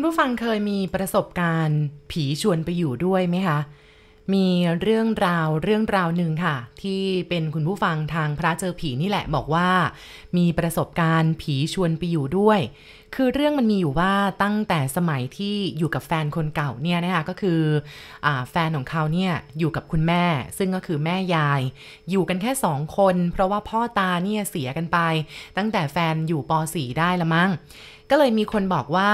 คุณผู้ฟังเคยมีประสบการณ์ ผีชวนไปอยู่ด้วยไหมคะ มีเรื่องราวเรื่องราวหนึ่งค่ะ ที่เป็นคุณผู้ฟังทางพระเจอผีนี่แหละบอกว่า มีประสบการณ์ผีชวนไปอยู่ด้วย คือเรื่องมันมีอยู่ว่าตั้งแต่สมัยที่อยู่กับแฟนคนเก่าเนี่ยนะคะก็คืออแฟนของเขาเนี่ยอยู่กับคุณแม่ ซึ่งก็คือแม่ยาย อยู่กันแค่สองคน เพราะว่าพ่อตาเนี่ยเสียกันไป ตั้งแต่แฟนอยู่ป .4 ได้ละมั้งก็เลยมีคนบอกว่า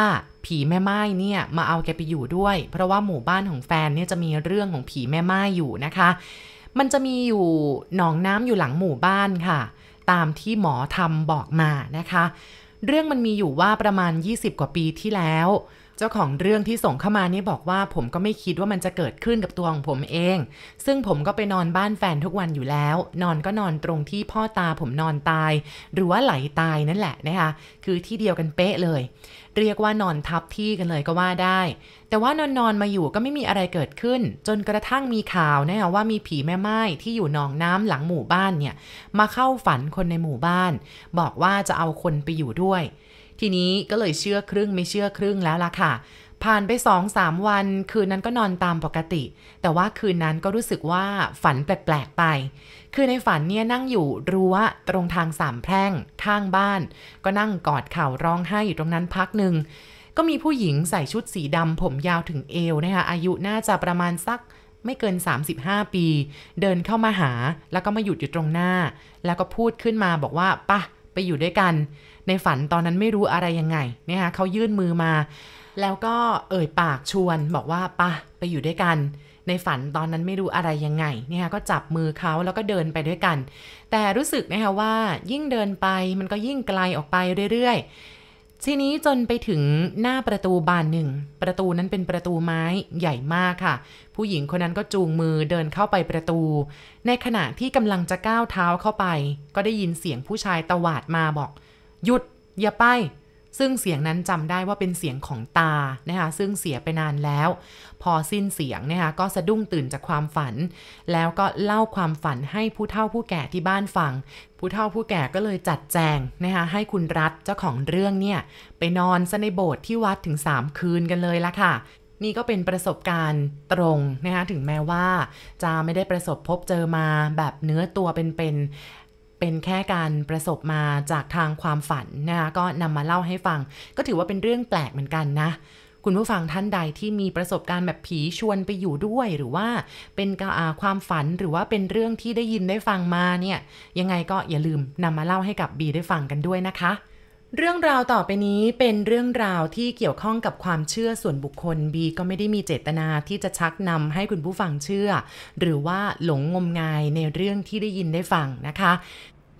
ผีแม่ไม้เนี่ยมาเอาแกไปอยู่ด้วย เพราะว่าหมู่บ้านของแฟนเนี่ยจะมีเรื่องของผีแม่ไม้อยู่นะคะ มันจะมีอยู่หนองน้ำอยู่หลังหมู่บ้านค่ะ ตามที่หมอทำบอกมานะคะ เรื่องมันมีอยู่ว่าประมาณ 20 กว่าปีที่แล้ว เจ้าของเรื่องที่ส่งเข้ามานี่บอกว่าผมก็ไม่คิดว่ามันจะเกิดขึ้นกับตัวของผมเอง ซึ่งผมก็ไปนอนบ้านแฟนทุกวันอยู่แล้ว นอนก็นอนตรงที่พ่อตาผมนอนตาย หรือว่าไหลตายนั่นแหละนะคะคือที่เดียวกันเป๊ะเลย เรียกว่านอนทับที่กันเลยก็ว่าได้ แต่ว่านอนนอนมาอยู่ก็ไม่มีอะไรเกิดขึ้น จนกระทั่งมีข่าวนะคะว่ามีผีแม่ไม้ที่อยู่หนองน้ำหลังหมู่บ้านเนี่ยมาเข้าฝันคนในหมู่บ้าน บอกว่าจะเอาคนไปอยู่ด้วย ทีนี้ก็เลยเชื่อครึ่งไม่เชื่อครึ่งแล้วล่ะค่ะ ผ่านไปสองสามวัน คืนนั้นก็นอนตามปกติ แต่ว่าคืนนั้นก็รู้สึกว่าฝันแปลกๆไป คือในฝันเนี่ยนั่งอยู่รั้วตรงทางสามแพร่งข้างบ้าน ก็นั่งกอดเข่าร้องไห้อยู่ตรงนั้นพักหนึ่งก็มีผู้หญิงใส่ชุดสีดำผมยาวถึงเอวนะคะอายุน่าจะประมาณสักไม่เกิน 35 ปี เดินเข้ามาหา แล้วก็มาหยุดอยู่ตรงหน้า แล้วก็พูดขึ้นมาบอกว่าปะ ไปอยู่ด้วยกัน ในฝันตอนนั้นไม่รู้อะไรยังไงนะคะเขายื่นมือมา แล้วก็เอ่ยปากชวนบอกว่าปะไปอยู่ด้วยกัน ในฝันตอนนั้นไม่รู้อะไรยังไงเนี่ยก็จับมือเขาแล้วก็เดินไปด้วยกัน แต่รู้สึกนะคะว่ายิ่งเดินไปมันก็ยิ่งไกลออกไปเรื่อยๆ ทีนี้จนไปถึงหน้าประตูบานหนึ่ง ประตูนั้นเป็นประตูไม้ใหญ่มากค่ะ ผู้หญิงคนนั้นก็จูงมือเดินเข้าไปประตู ในขณะที่กำลังจะก้าวเท้าเข้าไป ก็ได้ยินเสียงผู้ชายตวาดมาบอก หยุด อย่าไป ซึ่งเสียงนั้นจำได้ว่าเป็นเสียงของตานะคะซึ่งเสียไปนานแล้ว พอสิ้นเสียงนะคะก็สะดุ้งตื่นจากความฝัน แล้วก็เล่าความฝันให้ผู้เฒ่าผู้แก่ที่บ้านฟัง ผู้เฒ่าผู้แก่ก็เลยจัดแจงนะคะให้คุณรัฐเจ้าของเรื่องเนี่ยไปนอนซะในโบสถ์ที่วัดถึง 3 คืนกันเลยละค่ะนี่ก็เป็นประสบการณ์ตรงนะคะถึงแม้ว่า จะไม่ได้ประสบพบเจอมาแบบเนื้อตัวเป็นๆ เป็นแค่การประสบมาจากทางความฝันนะคะก็นำมาเล่าให้ฟัง ก็ถือว่าเป็นเรื่องแปลกเหมือนกันนะคุณผู้ฟังท่านใดที่มีประสบการณ์แบบผีชวนไปอยู่ด้วยหรือว่าเป็นความฝันหรือว่าเป็นเรื่องที่ได้ยินได้ฟังมาเนี่ยยังไงก็อย่าลืมนำมาเล่าให้กับบีได้ฟังกันด้วยนะคะ เรื่องราวต่อไปนี้เป็นเรื่องราวที่เกี่ยวข้องกับความเชื่อส่วนบุคคลบีก็ไม่ได้มีเจตนาที่จะชักนำให้คุณผู้ฟังเชื่อ หรือว่าหลงงมงายในเรื่องที่ได้ยินได้ฟังนะคะ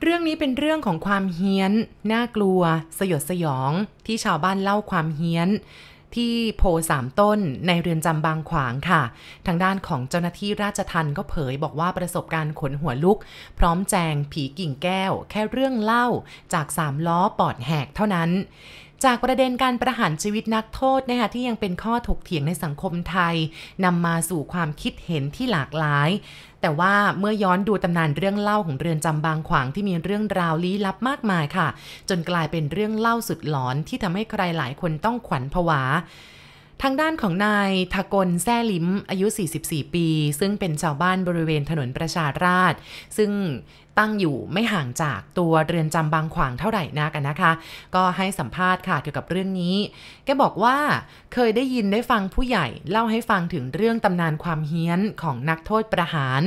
เรื่องนี้เป็นเรื่องของความเฮี้ยน น่ากลัว สยดสยอง ที่ชาวบ้านเล่าความเฮี้ยน ที่โพสามต้นในเรือนจำบางขวางค่ะ ทางด้านของเจ้าหน้าที่ราชทัณฑ์ก็เผยบอกว่าประสบการณ์ขนหัวลุก พร้อมแจงผีกิ่งแก้ว แค่เรื่องเล่าจากสามล้อปอดแหกเท่านั้นจากประเด็นการประหารชีวิตนักโทษนะคะที่ยังเป็นข้อถกเถียงในสังคมไทยนำมาสู่ความคิดเห็นที่หลากหลาย แต่ว่าเมื่อย้อนดูตำนานเรื่องเล่าของเรือนจำบางขวางที่มีเรื่องราวลี้ลับมากมายค่ะ จนกลายเป็นเรื่องเล่าสุดหลอนที่ทำให้ใครหลายคนต้องขวัญผวาทางด้านของนายทากลแซ่ลิ้มอายุ 44 ปี ซึ่งเป็นชาวบ้านบริเวณถนนประชาราษซึ่ง ตั้งอยู่ไม่ห่างจากตัวเรือนจำบางขวางเท่าไหร่นักนะคะ ก็ให้สัมภาษณ์ค่ะเกี่ยวกับเรื่องนี้ แกบอกว่าเคยได้ยินได้ฟังผู้ใหญ่เล่าให้ฟังถึงเรื่องตำนานความเฮี้ยนของนักโทษประหาร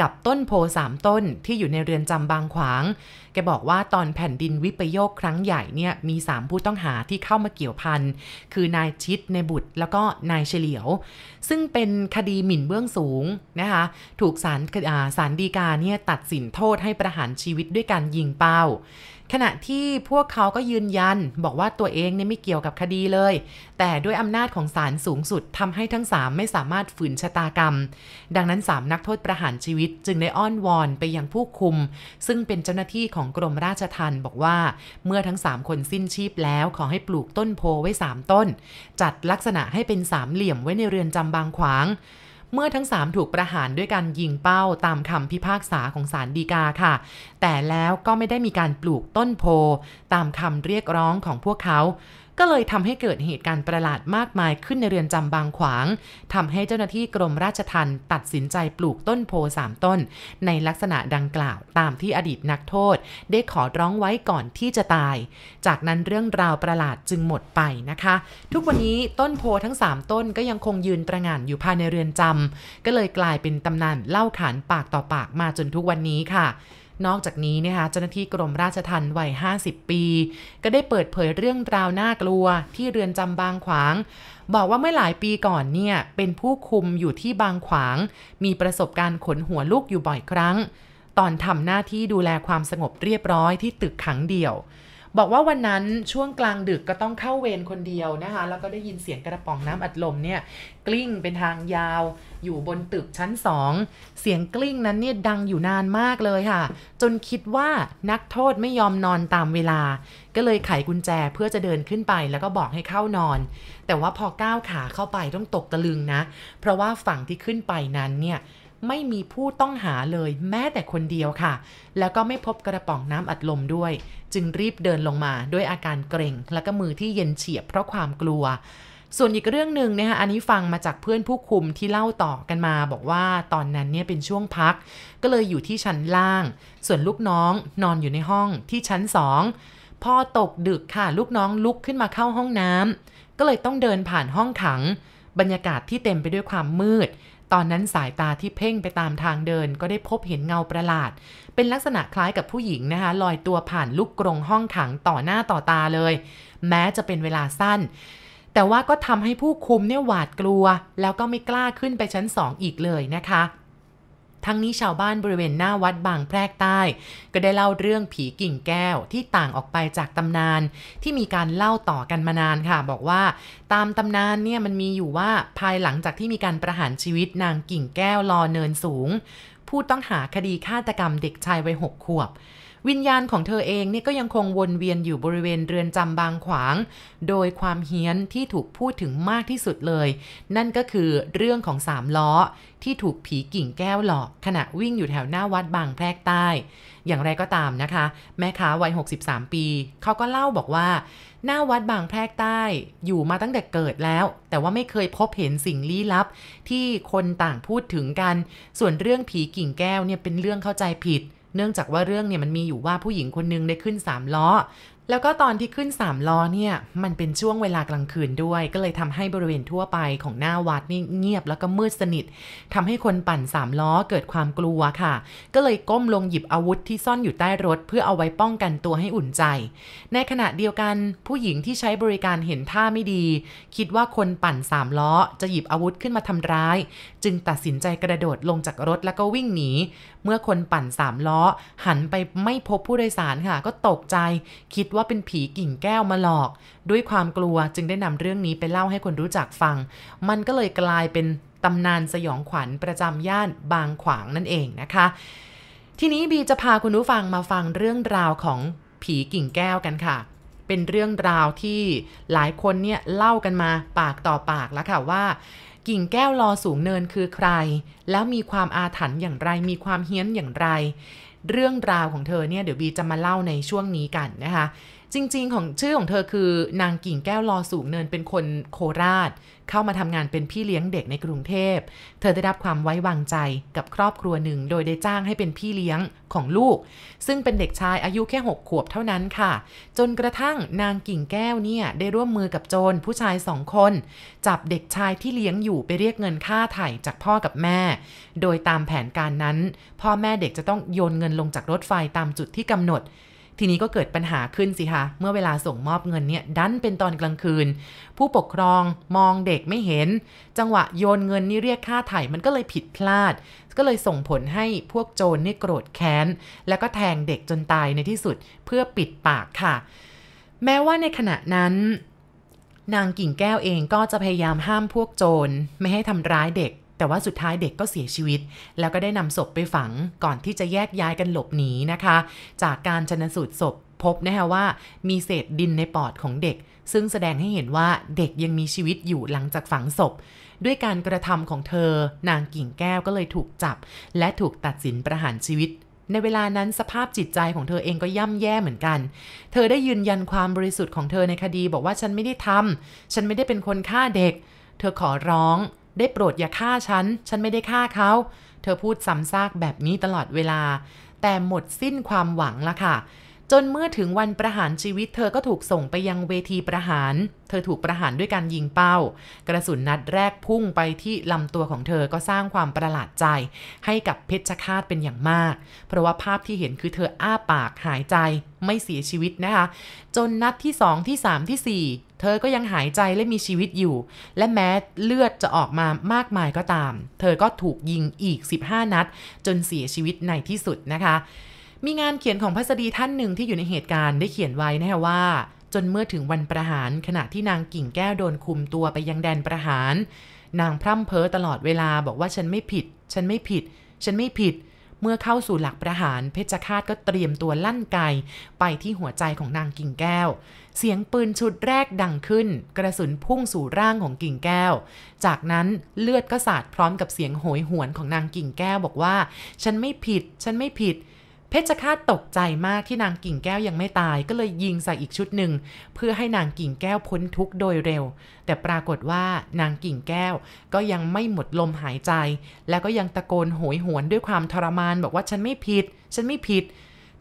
กับต้นโพสามต้นที่อยู่ในเรือนจำบางขวาง แกบอกว่าตอนแผ่นดินวิปโยคครั้งใหญ่เนี่ยมี 3 ผู้ต้องหาที่เข้ามาเกี่ยวพัน คือนายชิดในบุตร แล้วก็นายเฉลียว ซึ่งเป็นคดีหมิ่นเบื้องสูงนะคะ ถูกศาลอ่าศาลฎีกาเนี่ยตัดสินโทษให้ประหารชีวิตด้วยการยิงเป้า ขณะที่พวกเขาก็ยืนยันบอกว่าตัวเองเนี่ยไม่เกี่ยวกับคดีเลย แต่ด้วยอำนาจของศาลสูงสุดทำให้ทั้ง3ไม่สามารถฝืนชะตากรรม ดังนั้น3นักโทษประหารชีวิตจึงได้อ้อนวอนไปยังผู้คุม ซึ่งเป็นเจ้าหน้าที่ของกรมราชทัณฑ์บอกว่าเมื่อทั้ง3คนสิ้นชีพแล้วขอให้ปลูกต้นโพไว้3ต้น จัดลักษณะให้เป็นสามเหลี่ยมไว้ในเรือนจำบางขวาง เมื่อทั้ง 3 ถูกประหารด้วยการยิงเป้าตามคำพิพากษาของศาลฎีกาค่ะ แต่แล้วก็ไม่ได้มีการปลูกต้นโพ ตามคำเรียกร้องของพวกเขา ก็เลยทำให้เกิดเหตุการณ์ประหลาดมากมายขึ้นในเรือนจำบางขวางทำให้เจ้าหน้าที่กรมราชทัณฑ์ตัดสินใจปลูกต้นโพสามต้น ในลักษณะดังกล่าวตามที่อดีตนักโทษ ได้ขอร้องไว้ก่อนที่จะตาย จากนั้นเรื่องราวประหลาดจึงหมดไปนะคะ ทุกวันนี้ต้นโพทั้ง 3 ต้นก็ยังคงยืนตระหง่านอยู่ภายในเรือนจำก็เลยกลายเป็นตำนานเล่าขานปากต่อปากมาจนทุกวันนี้ค่ะ นอกจากนี้นะคะเจ้าหน้าที่กรมราชทัณฑ์วัย 50 ปี ก็ได้เปิดเผยเรื่องราวน่ากลัวที่เรือนจำบางขวาง บอกว่าเมื่อหลายปีก่อนเนี่ยเป็นผู้คุมอยู่ที่บางขวาง มีประสบการณ์ขนหัวลูกอยู่บ่อยครั้ง ตอนทำหน้าที่ดูแลความสงบเรียบร้อยที่ตึกขังเดี่ยว บอกว่าวันนั้นช่วงกลางดึกก็ต้องเข้าเวรคนเดียวนะคะ แล้วก็ได้ยินเสียงกระป๋องน้ำอัดลมเนี่ยกลิ้งเป็นทางยาวอยู่บนตึกชั้นสองเสียงกลิ้งนั้นเนี่ยดังอยู่นานมากเลยค่ะ จนคิดว่านักโทษไม่ยอมนอนตามเวลา ก็เลยไขกุญแจเพื่อจะเดินขึ้นไปแล้วก็บอกให้เข้านอน แต่ว่าพอก้าวขาเข้าไปต้องตกตะลึงนะ เพราะว่าฝั่งที่ขึ้นไปนั้นเนี่ย ไม่มีผู้ต้องหาเลยแม้แต่คนเดียวค่ะ แล้วก็ไม่พบกระป๋องน้ำอัดลมด้วย จึงรีบเดินลงมาด้วยอาการเกรงและก็มือที่เย็นเฉียบเพราะความกลัว ส่วนอีกเรื่องหนึ่งนะคะอันนี้ฟังมาจากเพื่อนผู้คุมที่เล่าต่อกันมา บอกว่าตอนนั้นเนี่ยเป็นช่วงพัก ก็เลยอยู่ที่ชั้นล่าง ส่วนลูกน้องนอนอยู่ในห้องที่ชั้นสองพอตกดึกค่ะ ลูกน้องลุกขึ้นมาเข้าห้องน้ำก็เลยต้องเดินผ่านห้องขัง บรรยากาศที่เต็มไปด้วยความมืด ตอนนั้นสายตาที่เพ่งไปตามทางเดินก็ได้พบเห็นเงาประหลาด เป็นลักษณะคล้ายกับผู้หญิงนะคะลอยตัวผ่านลูกกรงห้องขังต่อหน้าต่อตาเลย แม้จะเป็นเวลาสั้น แต่ว่าก็ทำให้ผู้คุมเนี่ยหวาดกลัว แล้วก็ไม่กล้าขึ้นไปชั้นสองอีกเลยนะคะ ทั้งนี้ชาวบ้านบริเวณหน้าวัดบางแพรกใต้ ก็ได้เล่าเรื่องผีกิ่งแก้วที่ต่างออกไปจากตำนาน ที่มีการเล่าต่อกันมานานค่ะ บอกว่าตามตำนานเนี่ยมันมีอยู่ว่าภายหลังจากที่มีการประหารชีวิตนางกิ่งแก้วรอเนินสูง ผู้ต้องหาคดีฆาตกรรมเด็กชายวัยหกขวบ วิญญาณของเธอเองเนี่ยก็ยังคงวนเวียนอยู่บริเวณเรือนจำบางขวาง โดยความเฮี้ยนที่ถูกพูดถึงมากที่สุดเลย นั่นก็คือเรื่องของสามล้อที่ถูกผีกิ่งแก้วหลอก ขณะวิ่งอยู่แถวหน้าวัดบางแพรกใต้ อย่างไรก็ตามนะคะ แม่ค้าวัย 63 ปี เขาก็เล่าบอกว่า หน้าวัดบางแพรกใต้อยู่มาตั้งแต่เกิดแล้ว แต่ว่าไม่เคยพบเห็นสิ่งลี้ลับ ที่คนต่างพูดถึงกัน ส่วนเรื่องผีกิ่งแก้วเนี่ยเป็นเรื่องเข้าใจผิด เนื่องจากว่าเรื่องเนี่ยมันมีอยู่ว่าผู้หญิงคนนึงได้ขึ้น3ล้อ แล้วก็ตอนที่ขึ้น3ล้อเนี่ย มันเป็นช่วงเวลากลางคืนด้วย ก็เลยทำให้บริเวณทั่วไปของหน้าวัดนี่เงียบแล้วก็มืดสนิททำให้คนปั่น3ล้อเกิดความกลัวค่ะ ก็เลยก้มลงหยิบอาวุธที่ซ่อนอยู่ใต้รถ เพื่อเอาไว้ป้องกันตัวให้อุ่นใจ ในขณะเดียวกันผู้หญิงที่ใช้บริการเห็นท่าไม่ดี คิดว่าคนปั่น3ล้อจะหยิบอาวุธขึ้นมาทำร้าย จึงตัดสินใจกระโดดลงจากรถแล้วก็วิ่งหนีเมื่อคนปั่น3ล้อหันไปไม่พบผู้โดยสารค่ะ ก็ตกใจคิดว่าเป็นผีกิ่งแก้วมาหลอก ด้วยความกลัวจึงได้นำเรื่องนี้ไปเล่าให้คนรู้จักฟัง มันก็เลยกลายเป็นตำนานสยองขวัญประจำย่านบางขวางนั่นเองนะคะ ทีนี้บีจะพาคุณผู้ฟังมาฟังเรื่องราวของผีกิ่งแก้วกันค่ะ เป็นเรื่องราวที่หลายคนเนี่ยเล่ากันมาปากต่อปากแล้วค่ะว่ากิ่งแก้วลอสูงเนินคือใคร แล้วมีความอาถรรพ์อย่างไร มีความเฮี้ยนอย่างไร เรื่องราวของเธอเนี่ยเดี๋ยวบีจะมาเล่าในช่วงนี้กันนะคะ จริง ๆ ของชื่อของเธอคือนางกิ่งแก้วลอสูงเนินเป็นคนโคราช เข้ามาทำงานเป็นพี่เลี้ยงเด็กในกรุงเทพ เธอได้รับความไว้วางใจกับครอบครัวหนึ่ง โดยได้จ้างให้เป็นพี่เลี้ยงของลูก ซึ่งเป็นเด็กชายอายุแค่ 6 ขวบเท่านั้นค่ะ จนกระทั่งนางกิ่งแก้วเนี่ยได้ร่วมมือกับโจรผู้ชายสองคน จับเด็กชายที่เลี้ยงอยู่ไปเรียกเงินค่าไถ่จากพ่อกับแม่ โดยตามแผนการนั้น พ่อแม่เด็กจะต้องโยนเงินลงจากรถไฟตามจุดที่กำหนด ทีนี้ก็เกิดปัญหาขึ้นสิคะ เมื่อเวลาส่งมอบเงินเนี่ยดันเป็นตอนกลางคืน ผู้ปกครองมองเด็กไม่เห็น จังหวะโยนเงินนี่เรียกค่าไถ่มันก็เลยผิดพลาด ก็เลยส่งผลให้พวกโจรนี่โกรธแค้น แล้วก็แทงเด็กจนตายในที่สุดเพื่อปิดปากค่ะ แม้ว่าในขณะนั้นนางกิ่งแก้วเองก็จะพยายามห้ามพวกโจรไม่ให้ทำร้ายเด็ก แต่ว่าสุดท้ายเด็กก็เสียชีวิต แล้วก็ได้นำศพไปฝังก่อนที่จะแยกย้ายกันหลบหนีนะคะ จากการชนสูตรศพพบนะคะว่ามีเศษดินในปอดของเด็ก ซึ่งแสดงให้เห็นว่าเด็กยังมีชีวิตอยู่หลังจากฝังศพ ด้วยการกระทำของเธอ นางกิ่งแก้วก็เลยถูกจับ และถูกตัดสินประหารชีวิตในเวลานั้นสภาพจิตใจของเธอเองก็ย่ำแย่เหมือนกัน เธอได้ยืนยันความบริสุทธิ์ของเธอในคดีบอกว่าฉันไม่ได้ทำ ฉันไม่ได้เป็นคนฆ่าเด็ก เธอขอร้อง ได้โปรดอย่าฆ่าฉัน ฉันไม่ได้ฆ่าเขา เธอพูดซ้ำซากแบบนี้ตลอดเวลา แต่หมดสิ้นความหวังละค่ะ จนเมื่อถึงวันประหารชีวิต เธอก็ถูกส่งไปยังเวทีประหาร เธอถูกประหารด้วยการยิงเป้า กระสุนนัดแรกพุ่งไปที่ลำตัวของเธอก็สร้างความประหลาดใจ ให้กับเพชฌฆาตเป็นอย่างมาก เพราะว่าภาพที่เห็นคือเธออ้าปากหายใจไม่เสียชีวิตนะคะ จนนัดที่ 2 ที่ 3 ที่ 4 เธอก็ยังหายใจและมีชีวิตอยู่ และแม้เลือดจะออกมามากมายก็ตาม เธอก็ถูกยิงอีก 15 นัด จนเสียชีวิตในที่สุดนะคะ มีงานเขียนของพัสดีท่านหนึ่งที่อยู่ในเหตุการณ์ได้เขียนไว้นะฮะว่า จนเมื่อถึงวันประหารขณะที่นางกิ่งแก้วโดนคุมตัวไปยังแดนประหาร นางพร่ำเพ้อตลอดเวลาบอกว่าฉันไม่ผิด ฉันไม่ผิด ฉันไม่ผิด เมื่อเข้าสู่หลักประหาร เพชฌฆาตก็เตรียมตัวลั่นไกไปที่หัวใจของนางกิ่งแก้ว เสียงปืนชุดแรกดังขึ้น กระสุนพุ่งสู่ร่างของกิ่งแก้ว จากนั้นเลือดก็สาดพร้อมกับเสียงโหยหวนของนางกิ่งแก้วบอกว่า ฉันไม่ผิด ฉันไม่ผิด เพชฌฆาตตกใจมากที่นางกิ่งแก้วยังไม่ตาย ก็เลยยิงใส่อีกชุดหนึ่ง เพื่อให้นางกิ่งแก้วพ้นทุกข์โดยเร็ว แต่ปรากฏว่านางกิ่งแก้วก็ยังไม่หมดลมหายใจ แล้วก็ยังตะโกนโหยหวนด้วยความทรมาน บอกว่าฉันไม่ผิด ฉันไม่ผิด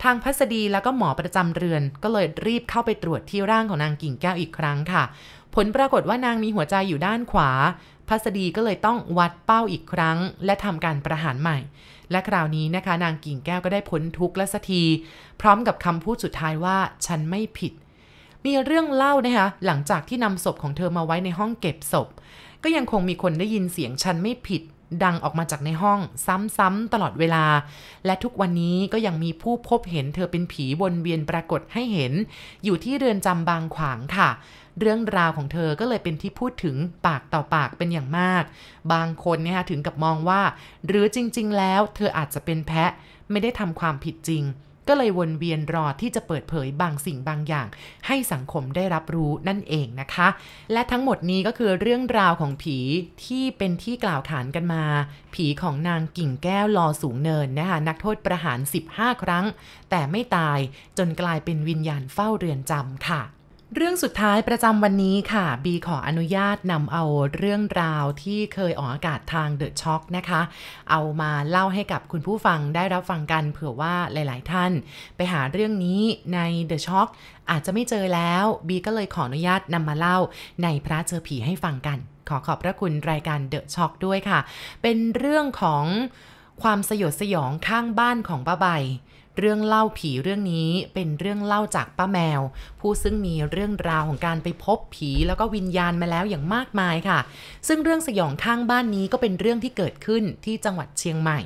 ทางพัสดีแล้วก็หมอประจำเรือน ก็เลยรีบเข้าไปตรวจที่ร่างของนางกิ่งแก้วอีกครั้งค่ะ ผลปรากฏว่านางมีหัวใจอยู่ด้านขวาพัสดีก็เลยต้องวัดเป้าอีกครั้ง และทำการประหารใหม่ และคราวนี้นะคะ นางกิ่งแก้วก็ได้พ้นทุกข์และสักที พร้อมกับคำพูดสุดท้ายว่าฉันไม่ผิด มีเรื่องเล่านะคะหลังจากที่นำศพของเธอมาไว้ในห้องเก็บศพ ก็ยังคงมีคนได้ยินเสียงฉันไม่ผิด ดังออกมาจากในห้องซ้ำๆตลอดเวลา และทุกวันนี้ก็ยังมีผู้พบเห็นเธอเป็นผีวนเวียนปรากฏให้เห็น อยู่ที่เรือนจำบางขวางค่ะ เรื่องราวของเธอก็เลยเป็นที่พูดถึงปากต่อปากเป็นอย่างมาก บางคนเนี่ยถึงกับมองว่า หรือจริง ๆ แล้ว เธออาจจะเป็นแพะไม่ได้ทำความผิดจริง ก็เลยวนเวียนรอที่จะเปิดเผยบางสิ่งบางอย่าง ให้สังคมได้รับรู้นั่นเองนะคะ และทั้งหมดนี้ก็คือเรื่องราวของผีที่เป็นที่กล่าวขานกันมา ผีของนางกิ่งแก้วลอสูงเนินนะคะนักโทษประหาร 15 ครั้ง แต่ไม่ตายจนกลายเป็นวิญญาณเฝ้าเรือนจำค่ะ เรื่องสุดท้ายประจำวันนี้ค่ะ บีขออนุญาตนำเอาเรื่องราวที่เคยออกอากาศทาง The Shock นะคะ เอามาเล่าให้กับคุณผู้ฟังได้รับฟังกันเผื่อว่าหลาย ๆ ท่าน ไปหาเรื่องนี้ใน The Shock อาจจะไม่เจอแล้ว บีก็เลยขออนุญาตนำมาเล่าในพระเจอผีให้ฟังกัน ขอขอบพระคุณรายการ The Shock ด้วยค่ะ เป็นเรื่องของความสยดสยองข้างบ้านของป้าใบ เรื่องเล่าผีเรื่องนี้เป็นเรื่องเล่าจากป้าแมว ผู้ซึ่งมีเรื่องราวของการไปพบผีแล้วก็วิญญาณมาแล้วอย่างมากมายค่ะ ซึ่งเรื่องสยองข้างบ้านนี้ก็เป็นเรื่องที่เกิดขึ้นที่จังหวัดเชียงใหม่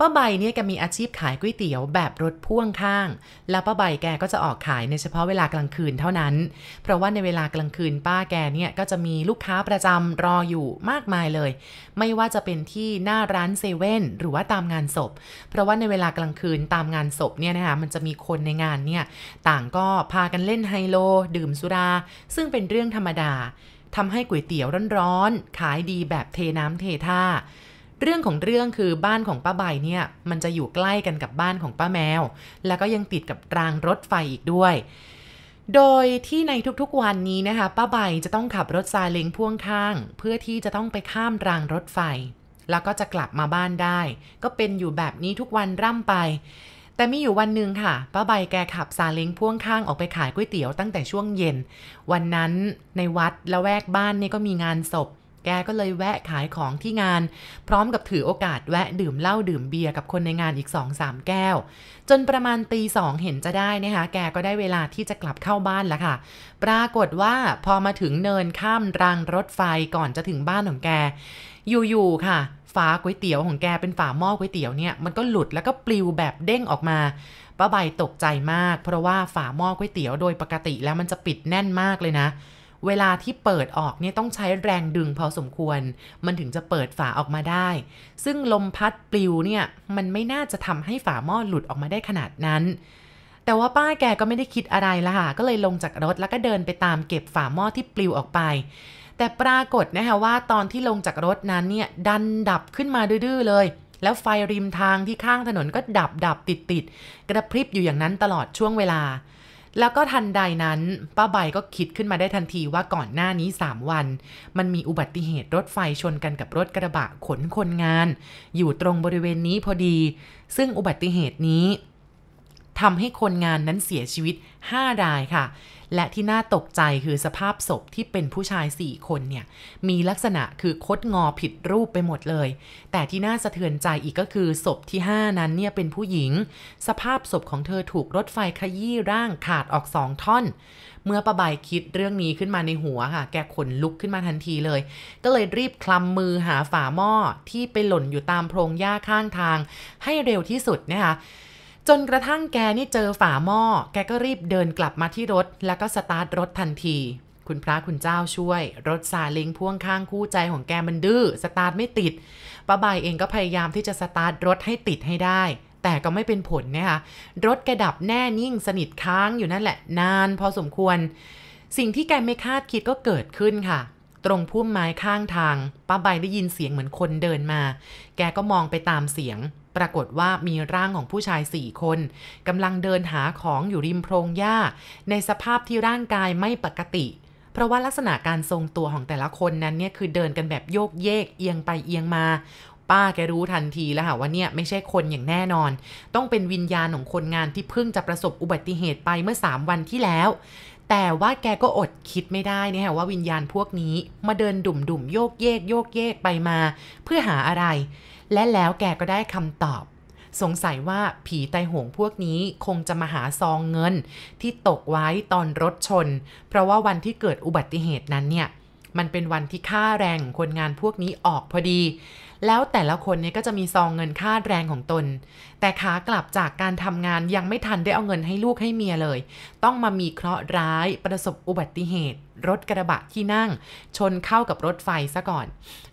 ป้าใบเนี่ยแกมีอาชีพขายก๋วยเตี๋ยวแบบรถพ่วงข้าง แล้วป้าใบแกก็จะออกขายในเฉพาะเวลากลางคืนเท่านั้น เพราะว่าในเวลากลางคืนป้าแกเนี่ยก็จะมีลูกค้าประจำรออยู่มากมายเลย ไม่ว่าจะเป็นที่หน้าร้านเซเว่นหรือว่าตามงานศพ เพราะว่าในเวลากลางคืนตามงานศพเนี่ยนะคะมันจะมีคนในงานเนี่ยต่างก็พากันเล่นไฮโล ดื่มสุรา ซึ่งเป็นเรื่องธรรมดาทำให้ก๋วยเตี๋ยวร้อนๆขายดีแบบเทน้ำเทท่า เรื่องของเรื่องคือบ้านของป้าใบเนี่ยมันจะอยู่ใกล้กันกับบ้านของป้าแมว แล้วก็ยังติดกับรางรถไฟอีกด้วย โดยที่ในทุกๆวันนี้นะคะป้าใบจะต้องขับรถซาเล้งพ่วงข้าง เพื่อที่จะต้องไปข้ามรางรถไฟ แล้วก็จะกลับมาบ้านได้ ก็เป็นอยู่แบบนี้ทุกวันร่ำไป แต่มีอยู่วันหนึ่งค่ะป้าใบแกขับซาเล้งพ่วงข้างออกไปขายก๋วยเตี๋ยวตั้งแต่ช่วงเย็น วันนั้นในวัดละแวกบ้านนี่ก็มีงานศพ แกก็เลยแวะขายของที่งาน พร้อมกับถือโอกาสแวะดื่มเหล้าดื่มเบียร์กับคนในงานอีก 2-3 แก้ว จนประมาณตีสองเห็นจะได้นะคะ แกก็ได้เวลาที่จะกลับเข้าบ้านแล้วค่ะ ปรากฏว่าพอมาถึงเนินข้ามรางรถไฟก่อนจะถึงบ้านของแก อยู่ๆค่ะฝาก๋วยเตี๋ยวของแกเป็นฝาหม้อก๋วยเตี๋ยวเนี่ยมันก็หลุดแล้วก็ปลิวแบบเด้งออกมาป้าใบตกใจมาก เพราะว่าฝาหม้อก๋วยเตี๋ยวโดยปกติแล้วมันจะปิดแน่นมากเลยนะ เวลาที่เปิดออกเนี่ยต้องใช้แรงดึงพอสมควร มันถึงจะเปิดฝาออกมาได้ ซึ่งลมพัดปลิวเนี่ยมันไม่น่าจะทำให้ฝาหม้อหลุดออกมาได้ขนาดนั้น แต่ว่าป้าแกก็ไม่ได้คิดอะไรละค่ะ ก็เลยลงจากรถแล้วก็เดินไปตามเก็บฝาหม้อที่ปลิวออกไป แต่ปรากฏนะคะว่าตอนที่ลงจากรถนั้นเนี่ยดันดับขึ้นมาดื้อเลย แล้วไฟริมทางที่ข้างถนนก็ดับดับติดติดกระพริบอยู่อย่างนั้นตลอดช่วงเวลา แล้วก็ทันใดนั้นป้าใบก็คิดขึ้นมาได้ทันทีว่าก่อนหน้านี้ 3 วัน มันมีอุบัติเหตุรถไฟชนกันกับรถกระบะขนคนงาน อยู่ตรงบริเวณนี้พอดี ซึ่งอุบัติเหตุนี้ทำให้คนงานนั้นเสียชีวิต 5 รายค่ะ และที่น่าตกใจคือสภาพศพที่เป็นผู้ชาย 4 คนเนี่ย มีลักษณะคือคดงอผิดรูปไปหมดเลย แต่ที่น่าสะเทือนใจอีกก็คือศพที่ 5 นั้นเนี่ยเป็นผู้หญิง สภาพศพของเธอถูกรถไฟขยี้ร่างขาดออกสองท่อน เมื่อประบายคิดเรื่องนี้ขึ้นมาในหัวค่ะ แกขนลุกขึ้นมาทันทีเลย ก็เลยรีบคลำมือหาฝาหม้อที่ไปหล่นอยู่ตามโพรงหญ้าข้างทาง ให้เร็วที่สุดนะคะ จนกระทั่งแกนี่เจอฝาหม้อ แกก็รีบเดินกลับมาที่รถ แล้วก็สตาร์ทรถทันที คุณพระคุณเจ้าช่วย รถซาเล้งพ่วงข้างคู่ใจของแกมันดื้อ สตาร์ทไม่ติด ป้าใบเองก็พยายามที่จะสตาร์ทรถให้ติดให้ได้ แต่ก็ไม่เป็นผลนะคะรถแกดับแน่นิ่งสนิทค้างอยู่นั่นแหละ นานพอสมควร สิ่งที่แกไม่คาดคิดก็เกิดขึ้นค่ะตรงพุ่มไม้ข้างทาง ป้าใบได้ยินเสียงเหมือนคนเดินมา แกก็มองไปตามเสียง ปรากฏว่ามีร่างของผู้ชายสี่คนกำลังเดินหาของอยู่ริมโพรงหญ้า ในสภาพที่ร่างกายไม่ปกติ เพราะว่าลักษณะการทรงตัวของแต่ละคนนั้นเนี่ยคือเดินกันแบบโยกเยกเอียงไปเอียงมาป้าแกรู้ทันทีแล้วค่ะว่าเนี่ยไม่ใช่คนอย่างแน่นอน ต้องเป็นวิญญาณของคนงานที่เพิ่งจะประสบอุบัติเหตุไปเมื่อ 3 วันที่แล้ว แต่ว่าแกก็อดคิดไม่ได้นี่ค่ะว่าวิญญาณพวกนี้มาเดินดุ่มๆโยกเยกโยกเยกไปมา เพื่อหาอะไร และแล้วแกก็ได้คำตอบ สงสัยว่าผีไตหงพวกนี้คงจะมาหาซองเงิน ที่ตกไว้ตอนรถชน เพราะว่าวันที่เกิดอุบัติเหตุนั้นเนี่ย มันเป็นวันที่ค่าแรงคนงานพวกนี้ออกพอดี แล้วแต่ละคนเนี่ยก็จะมีซองเงินค่าแรงของตน แต่ขากลับจากการทำงานยังไม่ทันได้เอาเงินให้ลูกให้เมียเลย ต้องมามีเคราะห์ร้ายประสบอุบัติเหตุ รถกระบะที่นั่ง ชนเข้ากับรถไฟซะก่อน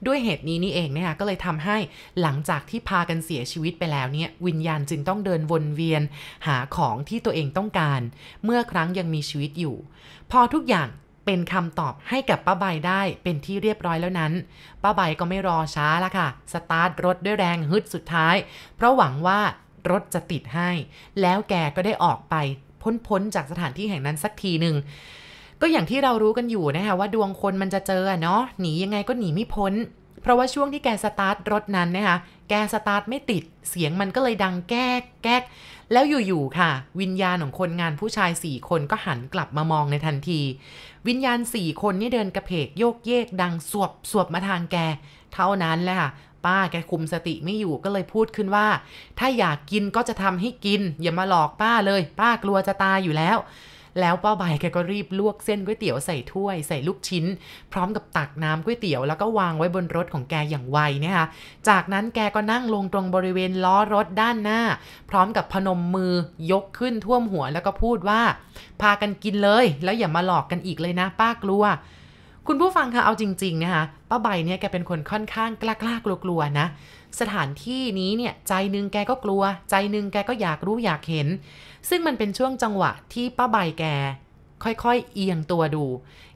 ด้วยเหตุนี้นี่เองเนะคะก็เลยทำให้หลังจากที่พากันเสียชีวิตไปแล้วเนี่ยวิญญาณจึงต้องเดินวนเวียน หาของที่ตัวเองต้องการ เมื่อครั้งยังมีชีวิตอยู่ พอทุกอย่างเป็นคำตอบให้กับป้าใบได้เป็นที่เรียบร้อยแล้วนั้น ป้าใบก็ไม่รอช้าละค่ะ สตาร์ทรถด้วยแรงฮึดสุดท้าย เพราะหวังว่ารถจะติดให้ แล้วแกก็ได้ออกไปพ้นๆจากสถานที่แห่งนั้นสักทีหนึ่ง ก็อย่างที่เรารู้กันอยู่นะคะว่าดวงคนมันจะเจอเนาะหนียังไงก็หนีไม่พ้น เพราะว่าช่วงที่แกสตาร์ทรถนั้นนะคะแกสตาร์ทไม่ติดเสียงมันก็เลยดังแก๊กแก๊กแล้วอยู่ๆค่ะ วิญญาณของคนงานผู้ชายสี่คนก็หันกลับมามองในทันที วิญญาณสี่คนนี่เดินกระเพกโยกเยกดังสวบสวบมาทางแก เท่านั้นแหละค่ะป้าแกคุมสติไม่อยู่ก็เลยพูดขึ้นว่า ถ้าอยากกินก็จะทำให้กิน อย่ามาหลอกป้าเลย ป้ากลัวจะตายอยู่แล้ว แล้วป้าใบแกก็รีบลวกเส้นก๋วยเตี๋ยวใส่ถ้วย ใส่ลูกชิ้น พร้อมกับตักน้ำก๋วยเตี๋ยวแล้วก็วางไว้บนรถของแกอย่างไวเนี่ยค่ะจากนั้นแกก็นั่งลงตรงบริเวณล้อรถด้านหน้า พร้อมกับพนมมือยกขึ้นท่วมหัวแล้วก็พูดว่า พากันกินเลย แล้วอย่ามาหลอกกันอีกเลยนะป้ากลัวคุณผู้ฟังคะเอาจริงๆนะคะป้าใบเนี่ยแกเป็นคนค่อนข้างกล้ากลัวๆนะ สถานที่นี้เนี่ยใจนึงแกก็กลัว ใจนึงแกก็อยากรู้อยากเห็น ซึ่งมันเป็นช่วงจังหวะที่ป้าใบแก ค่อยๆ เอียงตัวดู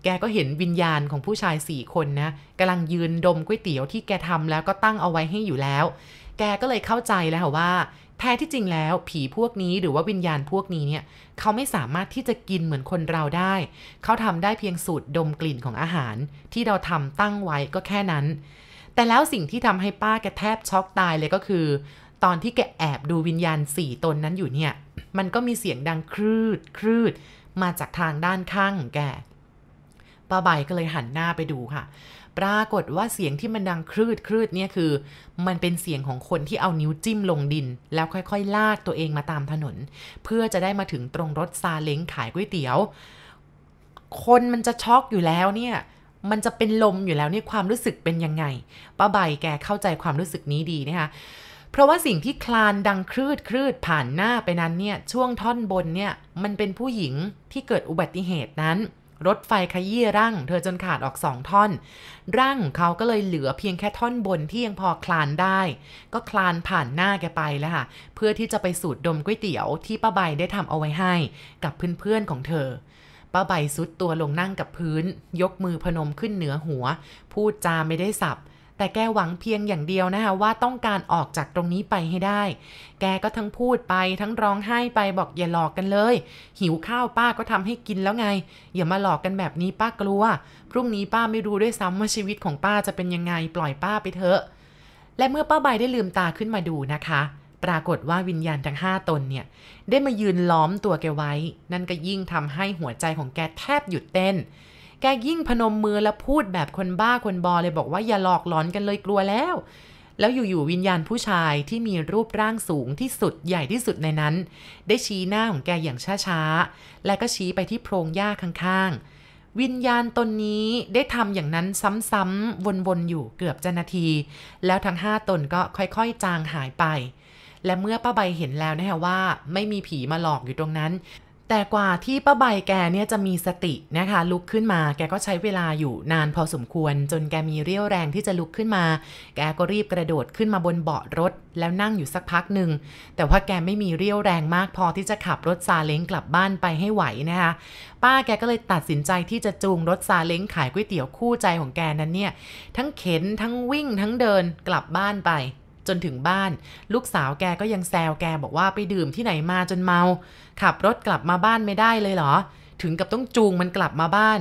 แกก็เห็นวิญญาณของผู้ชายสี่คนนะกำลังยืนดมก๋วยเตี๋ยวที่แกทำแล้วก็ตั้งเอาไว้ให้อยู่แล้ว แกก็เลยเข้าใจแล้วว่า แท้ที่จริงแล้วผีพวกนี้หรือว่าวิญญาณพวกนี้เนี่ย เขาไม่สามารถที่จะกินเหมือนคนเราได้ เขาทำได้เพียงสูตรดมกลิ่นของอาหาร ที่เราทำตั้งไว้ก็แค่นั้นแต่แล้วสิ่งที่ทำให้ป้าแกแทบช็อกตายเลยก็คือ ตอนที่แกแอบดูวิญญาณสี่ตนนั้นอยู่เนี่ย มันก็มีเสียงดังครืดครืดมาจากทางด้านข้างแกป้าใบก็เลยหันหน้าไปดูค่ะ ปรากฏว่าเสียงที่มันดังครืดครืดเนี่ยคือ มันเป็นเสียงของคนที่เอานิ้วจิ้มลงดิน แล้วค่อยๆ ลากตัวเองมาตามถนน เพื่อจะได้มาถึงตรงรถซาเล้งขายก๋วยเตี๋ยว คนมันจะช็อกอยู่แล้วเนี่ย มันจะเป็นลมอยู่แล้วเนี่ยความรู้สึกเป็นยังไงป้าใบแกเข้าใจความรู้สึกนี้ดีนะคะ เพราะว่าสิ่งที่คลานดังคลืดคลืดผ่านหน้าไปนั้นเนี่ยช่วงท่อนบนเนี่ยมันเป็นผู้หญิงที่เกิดอุบัติเหตุนั้น รถไฟขยี้ร่างเธอจนขาดออกสองท่อน ร่างเขาก็เลยเหลือเพียงแค่ท่อนบนที่ยังพอคลานได้ ก็คลานผ่านหน้าแกไปแล้วค่ะ เพื่อที่จะไปสูดดมก๋วยเตี๋ยวที่ป้าใบได้ทำเอาไว้ให้ กับเพื่อนๆของเธอป้าใบซุดตัวลงนั่งกับพื้น ยกมือพนมขึ้นเหนือหัว พูดจาไม่ได้สับ แต่แกหวังเพียงอย่างเดียวนะคะว่าต้องการออกจากตรงนี้ไปให้ได้ แกก็ทั้งพูดไปทั้งร้องไห้ไปบอกอย่าหลอกกันเลย หิวข้าวป้าก็ทำให้กินแล้วไง อย่ามาหลอกกันแบบนี้ป้ากลัว พรุ่งนี้ป้าไม่รู้ด้วยซ้ำว่าชีวิตของป้าจะเป็นยังไงปล่อยป้าไปเถอะ และเมื่อป้าใบได้ลืมตาขึ้นมาดูนะคะปรากฏว่าวิญญาณทั้งห้าตนเนี่ย ได้มายืนล้อมตัวแกไว้ นั่นก็ยิ่งทำให้หัวใจของแกแทบหยุดเต้น แกยิ่งพนมมือแล้วพูดแบบคนบ้าคนบอเลยบอกว่าอย่าหลอกหลอนกันเลยกลัวแล้ว แล้วอยู่ๆวิญญาณผู้ชายที่มีรูปร่างสูงที่สุดใหญ่ที่สุดในนั้น ได้ชี้หน้าของแกอย่างช้าๆ และก็ชี้ไปที่โพรงหญ้าข้างๆ วิญญาณตนนี้ได้ทำอย่างนั้นซ้ำๆวนๆอยู่เกือบจะนาที แล้วทั้งห้าตนก็ค่อยๆจางหายไป และเมื่อป้าใบเห็นแล้วนะคะว่า ไม่มีผีมาหลอกอยู่ตรงนั้น แต่กว่าที่ป้าใบแกเนี่ยจะมีสตินะคะลุกขึ้นมา แกก็ใช้เวลาอยู่นานพอสมควร จนแกมีเรี่ยวแรงที่จะลุกขึ้นมา แกก็รีบกระโดดขึ้นมาบนเบาะรถ แล้วนั่งอยู่สักพักหนึ่ง แต่ว่าแกไม่มีเรี่ยวแรงมากพอที่จะขับรถซาเล้งกลับบ้านไปให้ไหวนะคะ ป้าแกก็เลยตัดสินใจที่จะจูงรถซาเล้งขายก๋วยเตี๋ยวคู่ใจของแกนั้นเนี่ยทั้งเข็นทั้งวิ่งทั้งเดินกลับบ้านไป จนถึงบ้าน ลูกสาวแกก็ยังแซวแกบอกว่าไปดื่มที่ไหนมาจนเมา ขับรถกลับมาบ้านไม่ได้เลยเหรอ ถึงกับต้องจูงมันกลับมาบ้าน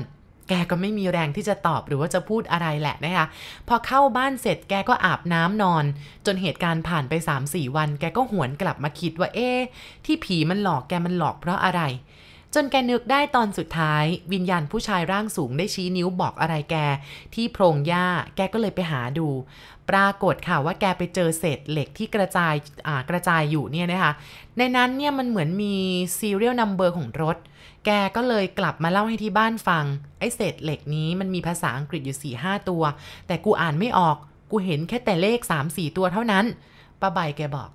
แกก็ไม่มีแรงที่จะตอบหรือว่าจะพูดอะไรแหละนะคะ พอเข้าบ้านเสร็จแกก็อาบน้ำนอน จนเหตุการณ์ผ่านไป 3-4 วัน แกก็หวนกลับมาคิดว่าเอ๊ะที่ผีมันหลอกแกมันหลอกเพราะอะไร จนแกนึกได้ตอนสุดท้าย วิญญาณผู้ชายร่างสูงได้ชี้นิ้วบอกอะไรแก ที่โพรงหญ้าแกก็เลยไปหาดู ปรากฏค่ะว่าแกไปเจอเศษเหล็กที่กระจายกระจายอยู่เนี่ยนะคะ ในนั้นเนี่ยมันเหมือนมี serial number ของรถ แกก็เลยกลับมาเล่าให้ที่บ้านฟัง ไอ้เศษเหล็กนี้มันมีภาษาอังกฤษอยู่4 5ตัว แต่กูอ่านไม่ออกกูเห็นแค่แต่เลข 3-4 ตัวเท่านั้น ป้าใบแกบอก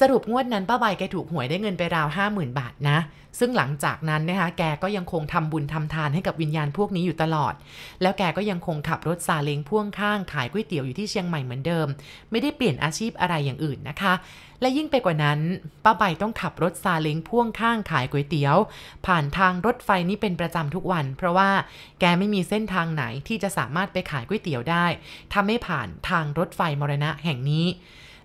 สรุปงวดนั้นป้าใบแกถูกหวยได้เงินไปราว50,000บาทนะ ซึ่งหลังจากนั้นนะคะแกก็ยังคงทำบุญทำทานให้กับวิญญาณพวกนี้อยู่ตลอด แล้วแกก็ยังคงขับรถซาเล้งพ่วงข้างขายก๋วยเตี๋ยวอยู่ที่เชียงใหม่เหมือนเดิม ไม่ได้เปลี่ยนอาชีพอะไรอย่างอื่นนะคะ และยิ่งไปกว่านั้นป้าใบต้องขับรถซาเล้งพ่วงข้างขายก๋วยเตี๋ยว ผ่านทางรถไฟนี้เป็นประจำทุกวัน เพราะว่าแกไม่มีเส้นทางไหนที่จะสามารถไปขายก๋วยเตี๋ยวได้ถ้าไม่ผ่านทางรถไฟมรณะแห่งนี้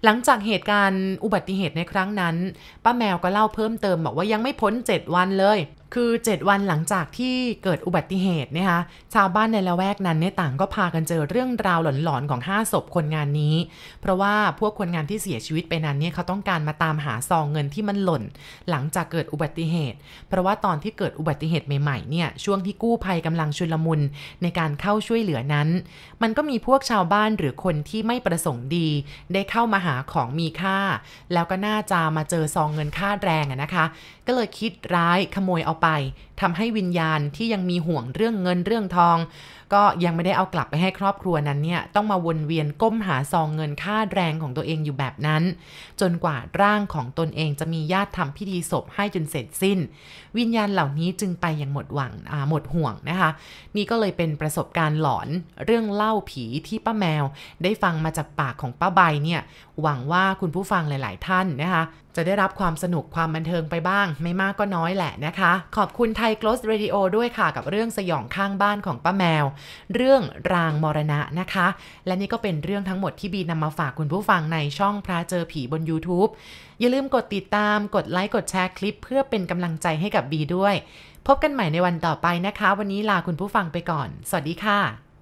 หลังจากเหตุการณ์อุบัติเหตุในครั้งนั้น ป้าแมวก็เล่าเพิ่มเติมบอกว่ายังไม่พ้น 7 วันเลย คือ 7 วันหลังจากที่เกิดอุบัติเหตุนะคะชาวบ้านในละแวกนั้นเนี่ยต่างก็พากันเจอเรื่องราวหลอนๆของ 5 ศพคนงานนี้ เพราะว่าพวกคนงานที่เสียชีวิตไปนั้นเนี่ยเขาต้องการมาตามหาซองเงินที่มันหล่น หลังจากเกิดอุบัติเหตุ เพราะว่าตอนที่เกิดอุบัติเหตุใหม่ๆเนี่ยช่วงที่กู้ภัยกำลังชุลมุนในการเข้าช่วยเหลือนั้น มันก็มีพวกชาวบ้านหรือคนที่ไม่ประสงค์ดี ได้เข้ามาหาของมีค่า แล้วก็น่าจะมาเจอซองเงินค่าแรงอะนะคะ ก็เลยคิดร้ายขโมยเอาไปทำให้วิญญาณที่ยังมีห่วงเรื่องเงินเรื่องทอง ก็ยังไม่ได้เอากลับไปให้ครอบครัวนั้นเนี่ยต้องมาวนเวียนก้มหาซองเงินค่าแรงของตัวเองอยู่แบบนั้น จนกว่าร่างของตนเองจะมีญาติทำพิธีศพให้จนเสร็จสิ้น วิญญาณเหล่านี้จึงไปอย่างหมดหวังหมดห่วงนะคะ นี่ก็เลยเป็นประสบการณ์หลอนเรื่องเล่าผีที่ป้าแมว ได้ฟังมาจากปากของป้าใบเนี่ยหวังว่าคุณผู้ฟังหลาย ๆ ท่านนะคะจะได้รับความสนุกความบันเทิงไปบ้าง ไม่มากก็น้อยแหละนะคะ ขอบคุณไทย Close Radio ด้วยค่ะ กับเรื่องสยองข้างบ้านของป้าแมวเรื่องรางมรณะนะคะ และนี่ก็เป็นเรื่องทั้งหมดที่บีนำมาฝากคุณผู้ฟังในช่องพระเจอผีบน YouTube อย่าลืมกดติดตาม กดไลค์ กดแชร์คลิป เพื่อเป็นกำลังใจให้กับบีด้วย พบกันใหม่ในวันต่อไปนะคะ วันนี้ลาคุณผู้ฟังไปก่อน สวัสดีค่ะ